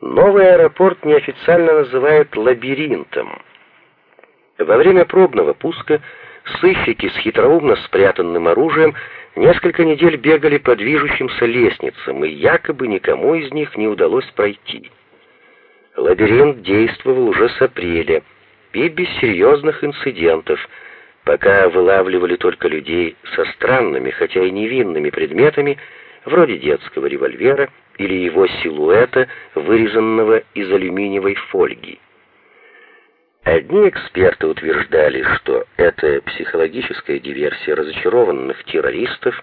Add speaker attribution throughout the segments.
Speaker 1: Новый аэропорт неофициально называют лабиринтом. Во время пробного пуска сыщики с хитроумно спрятанным оружием несколько недель бегали по движущимся лестницам, и якобы никому из них не удалось пройти. Лабиринт действовал уже с апреля, и без серьезных инцидентов, пока вылавливали только людей со странными, хотя и невинными предметами, вроде детского револьвера или его силуэта, вырезанного из алюминиевой фольги. Одни эксперты утверждали, что это психологическая диверсия разочарованных террористов,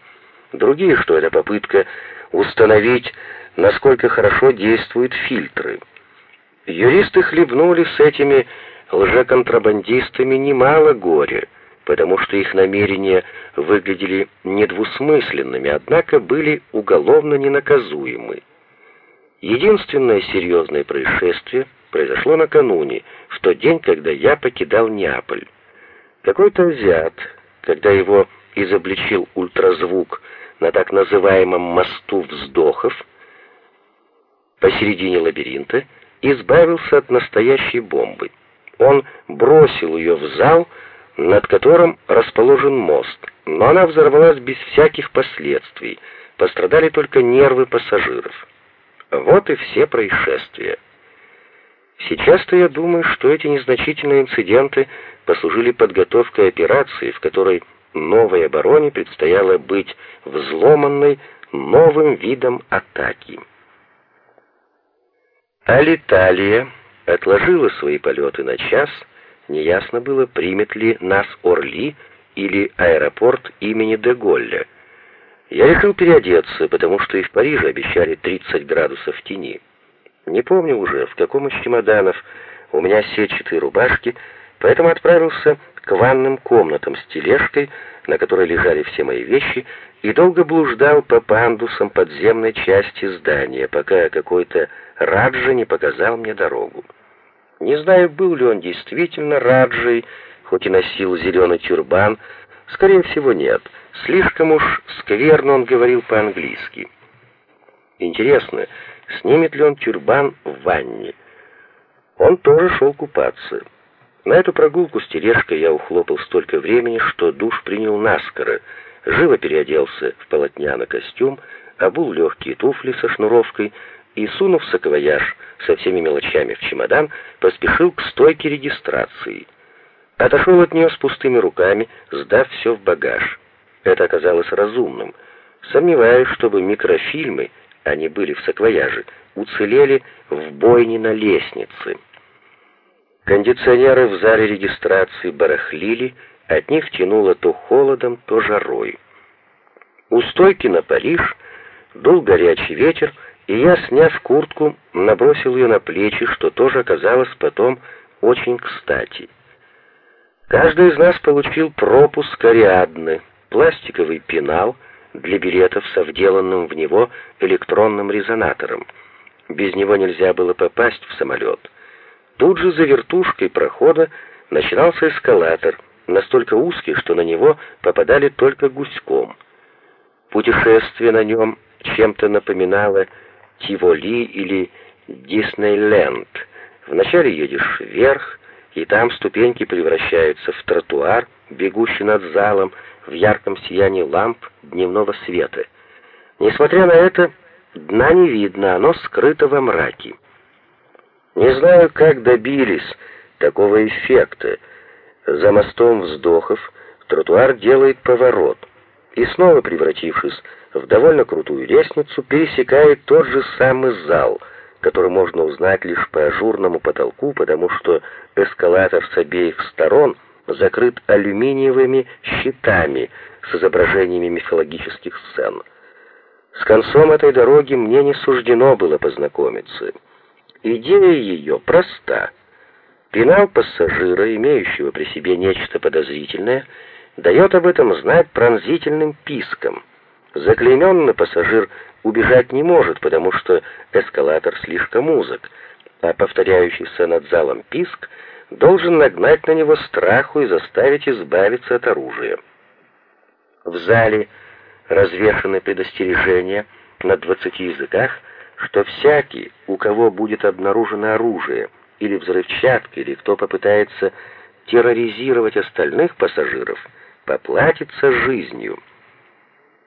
Speaker 1: другие, что это попытка установить, насколько хорошо действуют фильтры. Юристы хлебнули с этими лжеконтрабандистами немало горя, потому что их намерения выглядели недвусмысленными, однако были уголовно ненаказуемы. Единственное серьезное происшествие произошло накануне, в тот день, когда я покидал Неаполь. Какой-то азиат, когда его изобличил ультразвук на так называемом мосту вздохов посередине лабиринта, избавился от настоящей бомбы. Он бросил ее в зал, над которым расположен мост, но она взорвалась без всяких последствий. Пострадали только нервы пассажиров. Вот и все происшествия. Сейчас-то я думаю, что эти незначительные инциденты послужили подготовкой операции, в которой новой обороне предстояло быть взломанной новым видом атаки. Алиталия отложила свои полеты на час, неясно было, примет ли нас Орли или аэропорт имени Деголля. Я решил переодеться, потому что и в Париже обещали 30 градусов тени. Не помню уже, в каком из чемоданов у меня сетчатые рубашки, поэтому отправился к ванным комнатам с тележкой, на которой лежали все мои вещи, и долго блуждал по пандусам подземной части здания, пока какой-то Раджа не показал мне дорогу. Не знаю, был ли он действительно Раджей, хоть и носил зеленый тюрбан, скорее всего, нет. Слишком уж скверно он говорил по-английски. Интересно, снимет ли он тюрбан в ванне? Он тоже шел купаться. На эту прогулку с тележкой я ухлопал столько времени, что душ принял наскоро, живо переоделся в полотняный костюм, обул легкие туфли со шнуровкой, и, сунув саквояж со всеми мелочами в чемодан, поспешил к стойке регистрации. Отошел от нее с пустыми руками, сдав все в багаж. Это оказалось разумным. Сомневаюсь, чтобы микрофильмы, они были в саквояже, уцелели в бойне на лестнице. Кондиционеры в зале регистрации барахлили, от них тянуло то холодом, то жарой. У стойки на Париж дул горячий ветер, и я, сняв куртку, набросил ее на плечи, что тоже оказалось потом очень кстати. Каждый из нас получил пропуск Ариадны, пластиковый пенал для билетов со вделанным в него электронным резонатором. Без него нельзя было попасть в самолет. Тут же за вертушкой прохода начинался эскалатор, настолько узкий, что на него попадали только гуськом. Путешествие на нем чем-то напоминало Тиволи или Диснейленд. Вначале едешь вверх, и там ступеньки превращаются в тротуар, бегущий над залом, в ярком сиянии ламп дневного света. Несмотря на это, дна не видно, оно скрыто во мраке. Не знаю, как добились такого эффекта. За мостом вздохов тротуар делает поворот, и снова превратившись в довольно крутую лестницу, пересекает тот же самый зал, который можно узнать лишь по ажурному потолку, потому что эскалатор с обеих сторон закрыт алюминиевыми щитами с изображениями мифологических сцен. С концом этой дороги мне не суждено было познакомиться. Идея ее проста. Пенал пассажира, имеющего при себе нечто подозрительное, дает об этом знать пронзительным писком — Заклейменный пассажир убежать не может, потому что эскалатор слишком узок, а повторяющийся над залом писк должен нагнать на него страху и заставить избавиться от оружия. В зале развешаны предостережения на 20 языках, что всякий, у кого будет обнаружено оружие или взрывчатка, или кто попытается терроризировать остальных пассажиров, поплатится жизнью.